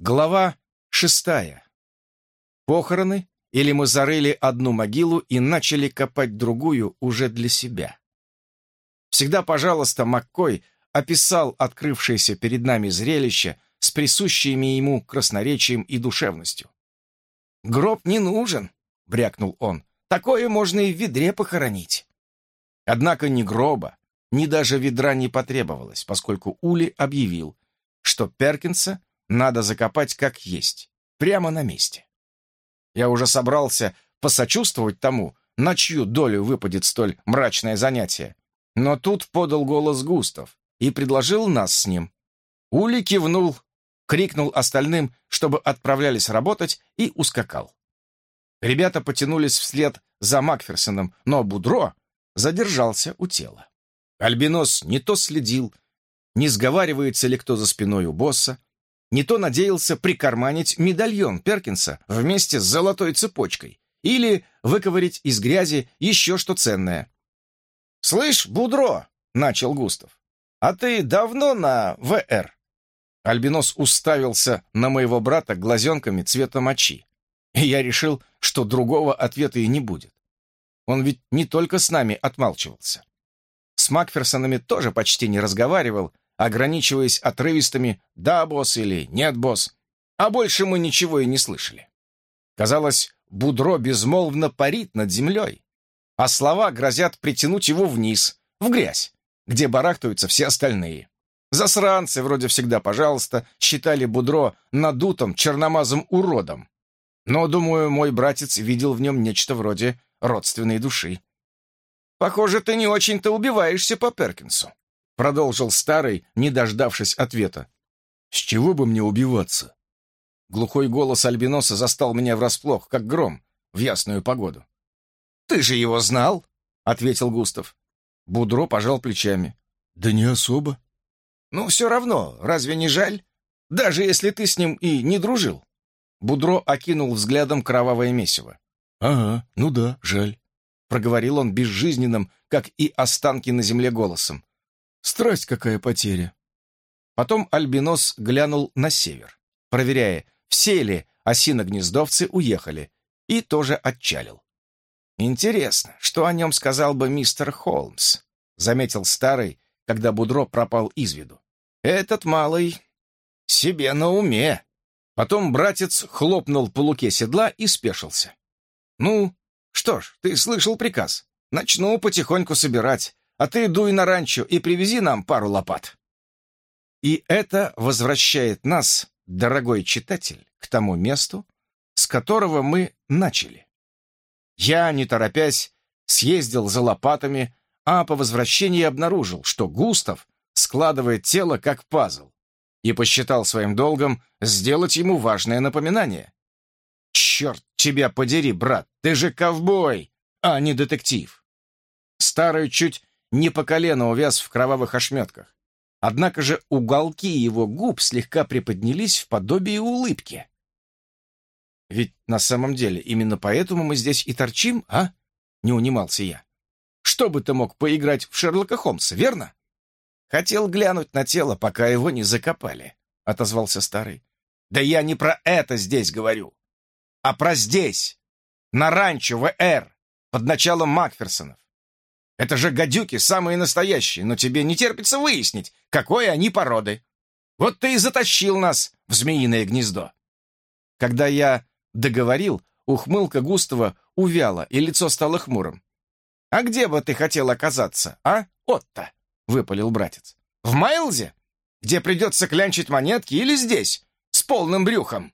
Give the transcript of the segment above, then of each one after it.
Глава шестая. Похороны или мы зарыли одну могилу и начали копать другую уже для себя? Всегда, пожалуйста, Маккой описал открывшееся перед нами зрелище с присущими ему красноречием и душевностью. «Гроб не нужен», — брякнул он. «Такое можно и в ведре похоронить». Однако ни гроба, ни даже ведра не потребовалось, поскольку Ули объявил, что Перкинса надо закопать как есть, прямо на месте. Я уже собрался посочувствовать тому, на чью долю выпадет столь мрачное занятие. Но тут подал голос Густав и предложил нас с ним. Ули кивнул, крикнул остальным, чтобы отправлялись работать, и ускакал. Ребята потянулись вслед за Макферсоном, но Будро задержался у тела. Альбинос не то следил, не сговаривается ли кто за спиной у босса, не то надеялся прикарманить медальон Перкинса вместе с золотой цепочкой или выковырить из грязи еще что ценное. «Слышь, Будро!» — начал Густав. «А ты давно на ВР?» Альбинос уставился на моего брата глазенками цвета мочи. И я решил, что другого ответа и не будет. Он ведь не только с нами отмалчивался. С Макферсонами тоже почти не разговаривал, ограничиваясь отрывистыми «да, босс» или «нет, босс», а больше мы ничего и не слышали. Казалось, Будро безмолвно парит над землей, а слова грозят притянуть его вниз, в грязь, где барахтаются все остальные. Засранцы, вроде всегда, пожалуйста, считали Будро надутым черномазым уродом. Но, думаю, мой братец видел в нем нечто вроде родственной души. «Похоже, ты не очень-то убиваешься по Перкинсу», Продолжил старый, не дождавшись ответа. «С чего бы мне убиваться?» Глухой голос Альбиноса застал меня врасплох, как гром, в ясную погоду. «Ты же его знал?» — ответил Густав. Будро пожал плечами. «Да не особо». «Ну, все равно, разве не жаль? Даже если ты с ним и не дружил». Будро окинул взглядом кровавое месиво. «Ага, ну да, жаль», — проговорил он безжизненным, как и останки на земле голосом. Страсть какая потеря. Потом Альбинос глянул на север, проверяя, все ли осиногнездовцы уехали, и тоже отчалил. «Интересно, что о нем сказал бы мистер Холмс?» — заметил старый, когда Будро пропал из виду. «Этот малый себе на уме». Потом братец хлопнул по луке седла и спешился. «Ну, что ж, ты слышал приказ. Начну потихоньку собирать а ты дуй на ранчо и привези нам пару лопат. И это возвращает нас, дорогой читатель, к тому месту, с которого мы начали. Я, не торопясь, съездил за лопатами, а по возвращении обнаружил, что Густав складывает тело как пазл, и посчитал своим долгом сделать ему важное напоминание. «Черт тебя подери, брат, ты же ковбой, а не детектив!» Старый чуть не по колено увяз в кровавых ошметках. Однако же уголки его губ слегка приподнялись в подобие улыбки. «Ведь на самом деле именно поэтому мы здесь и торчим, а?» — не унимался я. «Что бы ты мог поиграть в Шерлока Холмса, верно?» «Хотел глянуть на тело, пока его не закопали», — отозвался старый. «Да я не про это здесь говорю, а про здесь, на ранчо ВР, под началом Макферсонов. Это же гадюки самые настоящие, но тебе не терпится выяснить, какой они породы. Вот ты и затащил нас в змеиное гнездо. Когда я договорил, ухмылка Густава увяла, и лицо стало хмурым. «А где бы ты хотел оказаться, а, Отто?» — выпалил братец. «В Майлзе? Где придется клянчить монетки или здесь, с полным брюхом?»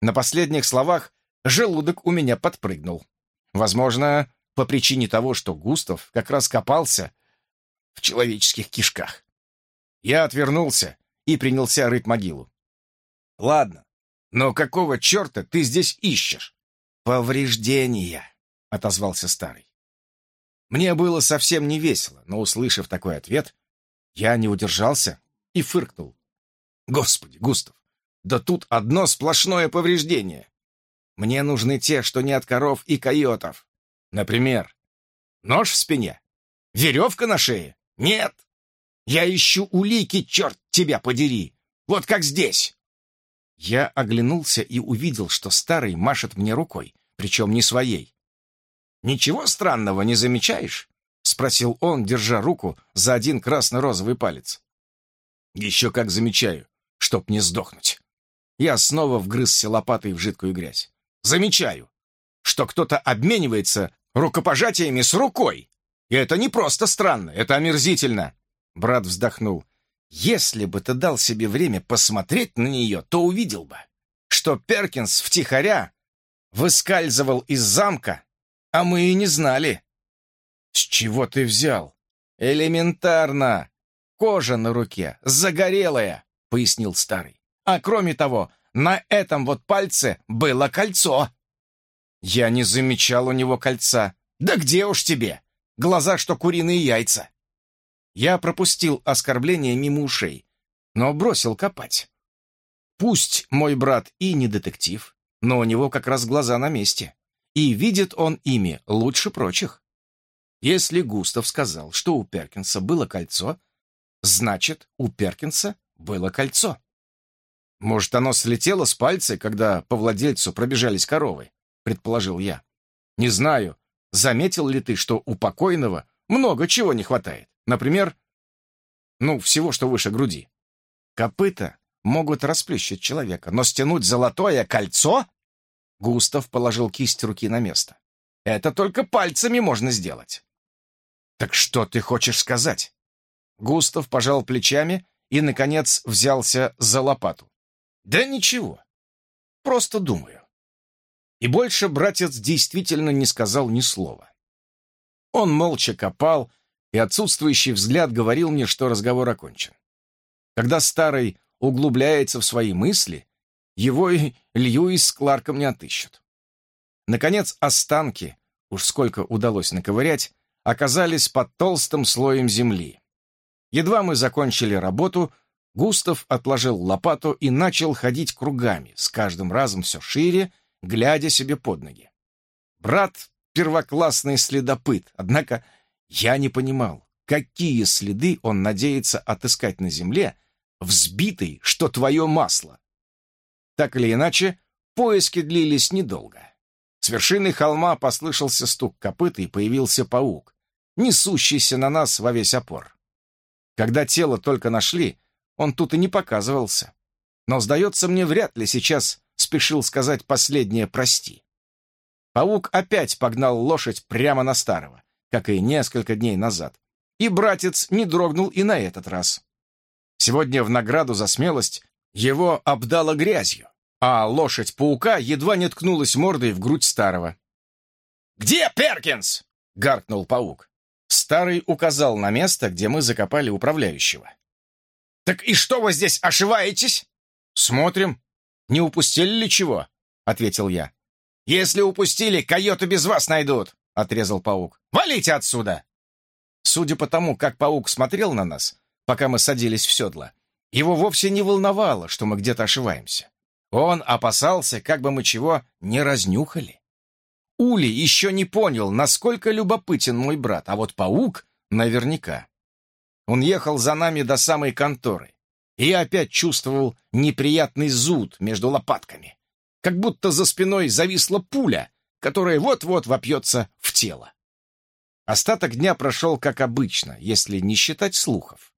На последних словах желудок у меня подпрыгнул. Возможно, по причине того, что Густав как раз копался в человеческих кишках. Я отвернулся и принялся рыть могилу. «Ладно, но какого черта ты здесь ищешь?» «Повреждения», — отозвался старый. Мне было совсем не весело, но, услышав такой ответ, я не удержался и фыркнул. «Господи, Густав, да тут одно сплошное повреждение. Мне нужны те, что не от коров и койотов. Например, нож в спине? Веревка на шее? Нет. Я ищу улики, черт тебя подери. Вот как здесь. Я оглянулся и увидел, что старый машет мне рукой, причем не своей. «Ничего странного не замечаешь?» — спросил он, держа руку за один красно-розовый палец. «Еще как замечаю, чтоб не сдохнуть». Я снова вгрызся лопатой в жидкую грязь. «Замечаю, что кто-то обменивается рукопожатиями с рукой. И это не просто странно, это омерзительно». Брат вздохнул. Если бы ты дал себе время посмотреть на нее, то увидел бы, что Перкинс втихаря выскальзывал из замка, а мы и не знали. С чего ты взял? Элементарно. Кожа на руке, загорелая, пояснил старый. А кроме того, на этом вот пальце было кольцо. Я не замечал у него кольца. Да где уж тебе? Глаза, что куриные яйца. Я пропустил оскорбление мимо ушей, но бросил копать. Пусть мой брат и не детектив, но у него как раз глаза на месте, и видит он ими лучше прочих. Если Густав сказал, что у Перкинса было кольцо, значит, у Перкинса было кольцо. Может, оно слетело с пальца, когда по владельцу пробежались коровы, предположил я. Не знаю, заметил ли ты, что у покойного много чего не хватает. Например, ну, всего, что выше груди. Копыта могут расплющить человека, но стянуть золотое кольцо? Густав положил кисть руки на место. Это только пальцами можно сделать. Так что ты хочешь сказать? Густав пожал плечами и, наконец, взялся за лопату. Да ничего. Просто думаю. И больше братец действительно не сказал ни слова. Он молча копал, и отсутствующий взгляд говорил мне, что разговор окончен. Когда старый углубляется в свои мысли, его и Льюис с Кларком не отыщут. Наконец, останки, уж сколько удалось наковырять, оказались под толстым слоем земли. Едва мы закончили работу, Густав отложил лопату и начал ходить кругами, с каждым разом все шире, глядя себе под ноги. Брат — первоклассный следопыт, однако я не понимал, какие следы он надеется отыскать на земле, взбитый, что твое масло. Так или иначе, поиски длились недолго. С вершины холма послышался стук копыта, и появился паук, несущийся на нас во весь опор. Когда тело только нашли, он тут и не показывался. Но, сдается мне, вряд ли сейчас спешил сказать последнее «прости». Паук опять погнал лошадь прямо на старого как и несколько дней назад. И братец не дрогнул и на этот раз. Сегодня в награду за смелость его обдало грязью, а лошадь паука едва не ткнулась мордой в грудь старого. «Где Перкинс?» — гаркнул паук. Старый указал на место, где мы закопали управляющего. «Так и что вы здесь ошиваетесь?» «Смотрим. Не упустили ли чего?» — ответил я. «Если упустили, койоты без вас найдут!» — отрезал паук. «Валите отсюда!» Судя по тому, как паук смотрел на нас, пока мы садились в седло, его вовсе не волновало, что мы где-то ошиваемся. Он опасался, как бы мы чего не разнюхали. Ули еще не понял, насколько любопытен мой брат, а вот паук наверняка. Он ехал за нами до самой конторы, и я опять чувствовал неприятный зуд между лопатками, как будто за спиной зависла пуля, которое вот-вот вопьется в тело. Остаток дня прошел как обычно, если не считать слухов.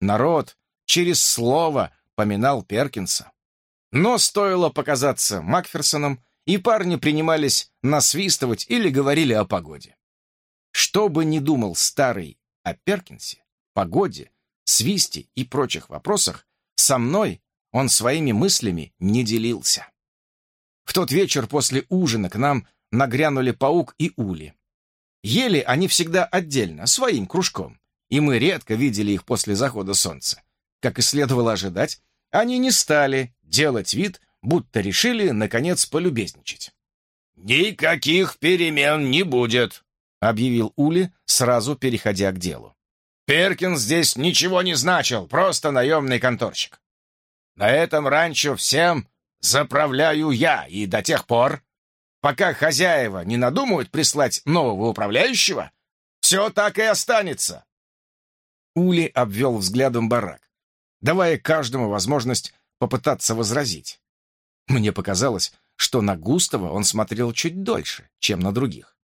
Народ через слово поминал Перкинса. Но стоило показаться Макферсоном, и парни принимались насвистывать или говорили о погоде. Что бы ни думал старый о Перкинсе, погоде, свисте и прочих вопросах, со мной он своими мыслями не делился. В тот вечер после ужина к нам нагрянули паук и ули. Ели они всегда отдельно, своим кружком, и мы редко видели их после захода солнца. Как и следовало ожидать, они не стали делать вид, будто решили, наконец, полюбезничать. «Никаких перемен не будет», — объявил Ули, сразу переходя к делу. «Перкин здесь ничего не значил, просто наемный конторщик. На этом ранчо всем заправляю я, и до тех пор, Пока хозяева не надумают прислать нового управляющего, все так и останется. Ули обвел взглядом барак, давая каждому возможность попытаться возразить. Мне показалось, что на Густава он смотрел чуть дольше, чем на других.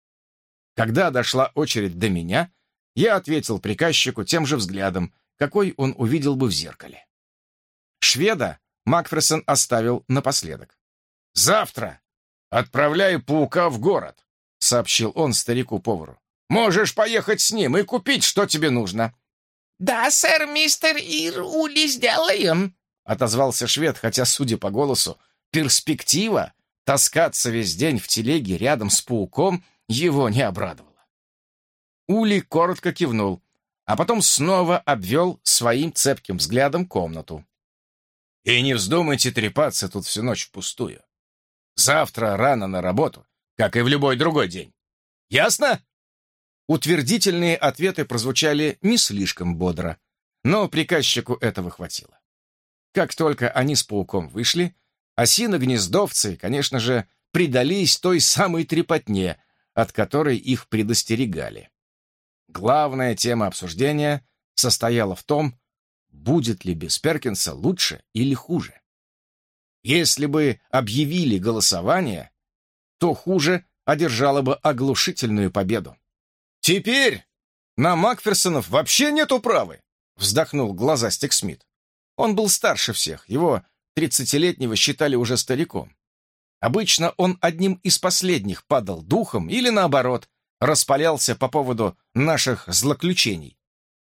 Когда дошла очередь до меня, я ответил приказчику тем же взглядом, какой он увидел бы в зеркале. Шведа Макферсон оставил напоследок. «Завтра отправляю паука в город», — сообщил он старику-повару. «Можешь поехать с ним и купить, что тебе нужно». «Да, сэр, мистер Ир, Ули, сделаем», — отозвался швед, хотя, судя по голосу, перспектива таскаться весь день в телеге рядом с пауком его не обрадовала. Ули коротко кивнул, а потом снова обвел своим цепким взглядом комнату. И не вздумайте трепаться тут всю ночь впустую. Завтра рано на работу, как и в любой другой день. Ясно?» Утвердительные ответы прозвучали не слишком бодро, но приказчику этого хватило. Как только они с пауком вышли, осины-гнездовцы, конечно же, предались той самой трепотне, от которой их предостерегали. Главная тема обсуждения состояла в том, будет ли без Перкинса лучше или хуже. Если бы объявили голосование, то хуже одержало бы оглушительную победу. «Теперь на Макферсонов вообще нет управы!» вздохнул глазастик Смит. Он был старше всех, его тридцатилетнего считали уже стариком. Обычно он одним из последних падал духом или, наоборот, распалялся по поводу наших злоключений.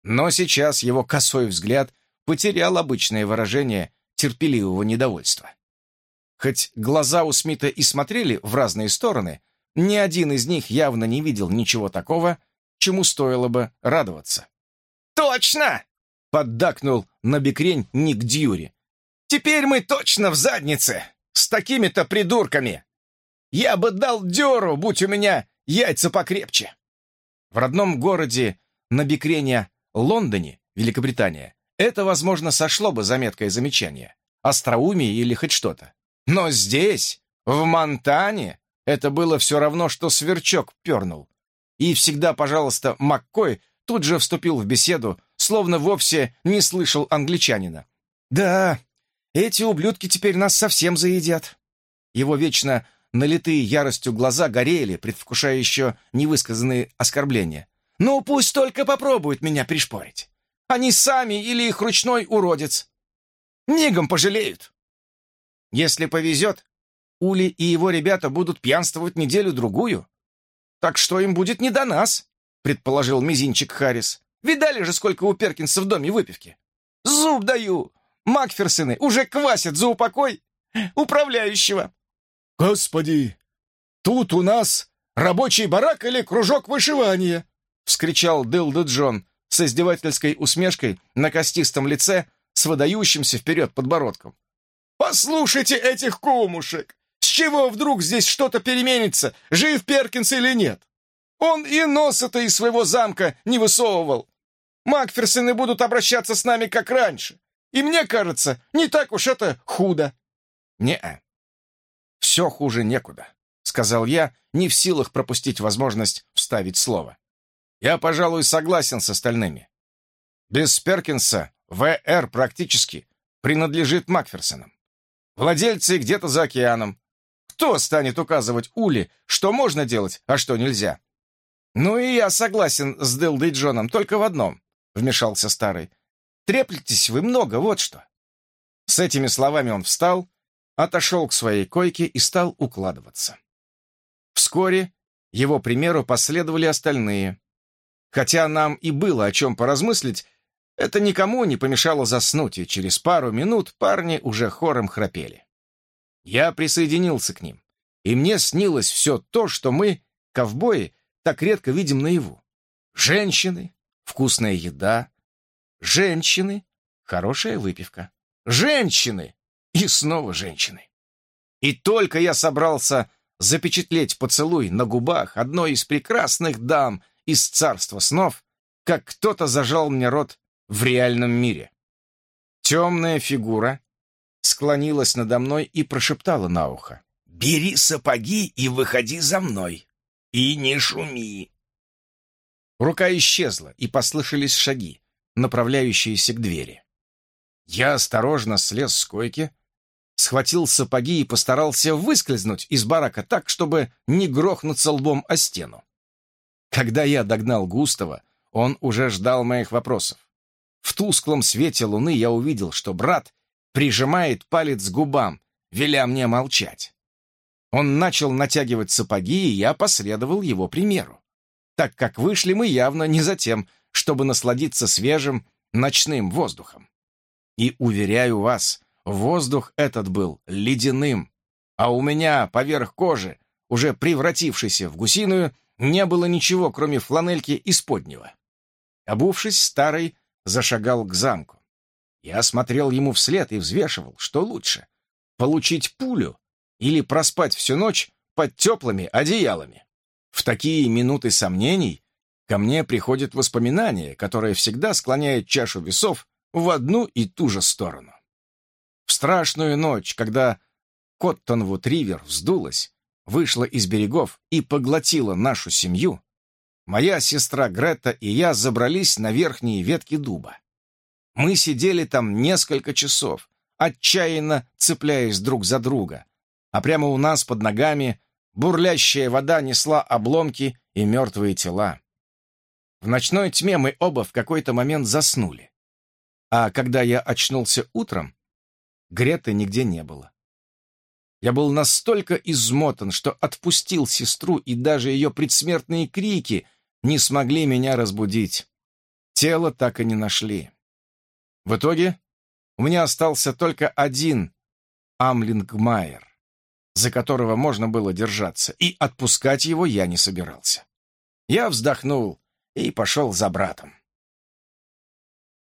Но сейчас его косой взгляд потерял обычное выражение терпеливого недовольства. Хоть глаза у Смита и смотрели в разные стороны, ни один из них явно не видел ничего такого, чему стоило бы радоваться. «Точно!» — поддакнул на бекрень Ник Дьюри. «Теперь мы точно в заднице! С такими-то придурками! Я бы дал дёру, будь у меня яйца покрепче!» В родном городе на бекрене Лондоне, Великобритания, это, возможно, сошло бы за меткое замечание. Остроумие или хоть что-то. Но здесь, в Монтане, это было все равно, что сверчок пернул. И всегда, пожалуйста, Маккой тут же вступил в беседу, словно вовсе не слышал англичанина. «Да, эти ублюдки теперь нас совсем заедят». Его вечно налитые яростью глаза горели, предвкушая еще невысказанные оскорбления. «Ну, пусть только попробуют меня пришпорить. Они сами или их ручной уродец. Мигом пожалеют. Если повезет, Ули и его ребята будут пьянствовать неделю-другую. Так что им будет не до нас, предположил мизинчик Харрис. Видали же, сколько у Перкинса в доме выпивки? Зуб даю! Макферсоны уже квасят за упокой управляющего. Господи, тут у нас рабочий барак или кружок вышивания? вскричал Дылда Джон, с издевательской усмешкой на костистом лице с выдающимся вперед подбородком. «Послушайте этих кумушек! С чего вдруг здесь что-то переменится, жив Перкинс или нет? Он и носа-то из своего замка не высовывал. Макферсоны будут обращаться с нами как раньше. И мне кажется, не так уж это худо». «Не-а. Все хуже некуда», — сказал я, не в силах пропустить возможность вставить слово. Я, пожалуй, согласен с остальными. Без Перкинса ВР практически принадлежит Макферсонам. Владельцы где-то за океаном. Кто станет указывать Ули, что можно делать, а что нельзя? Ну и я согласен с Дилдой Джоном только в одном, вмешался старый. Треплетесь вы много, вот что. С этими словами он встал, отошел к своей койке и стал укладываться. Вскоре его примеру последовали остальные, Хотя нам и было о чем поразмыслить, это никому не помешало заснуть, и через пару минут парни уже хором храпели. Я присоединился к ним, и мне снилось все то, что мы, ковбои, так редко видим наяву. Женщины, вкусная еда, женщины, хорошая выпивка, женщины и снова женщины. И только я собрался запечатлеть поцелуй на губах одной из прекрасных дам из царства снов, как кто-то зажал мне рот в реальном мире. Темная фигура склонилась надо мной и прошептала на ухо. «Бери сапоги и выходи за мной. И не шуми». Рука исчезла, и послышались шаги, направляющиеся к двери. Я осторожно слез с койки, схватил сапоги и постарался выскользнуть из барака так, чтобы не грохнуться лбом о стену. Когда я догнал Густава, он уже ждал моих вопросов. В тусклом свете луны я увидел, что брат прижимает палец к губам, веля мне молчать. Он начал натягивать сапоги, и я последовал его примеру, так как вышли мы явно не за тем, чтобы насладиться свежим ночным воздухом. И, уверяю вас, воздух этот был ледяным, а у меня поверх кожи, уже превратившейся в гусиную, не было ничего, кроме фланельки исподнего. Обувшись, старый зашагал к замку. Я смотрел ему вслед и взвешивал, что лучше — получить пулю или проспать всю ночь под теплыми одеялами. В такие минуты сомнений ко мне приходят воспоминания, которые всегда склоняют чашу весов в одну и ту же сторону. В страшную ночь, когда Коттонвуд-Ривер вздулась, вышла из берегов и поглотила нашу семью, моя сестра Грета и я забрались на верхние ветки дуба. Мы сидели там несколько часов, отчаянно цепляясь друг за друга, а прямо у нас под ногами бурлящая вода несла обломки и мертвые тела. В ночной тьме мы оба в какой-то момент заснули. А когда я очнулся утром, Греты нигде не было. Я был настолько измотан, что отпустил сестру, и даже ее предсмертные крики не смогли меня разбудить. Тело так и не нашли. В итоге у меня остался только один Амлингмайер, за которого можно было держаться, и отпускать его я не собирался. Я вздохнул и пошел за братом.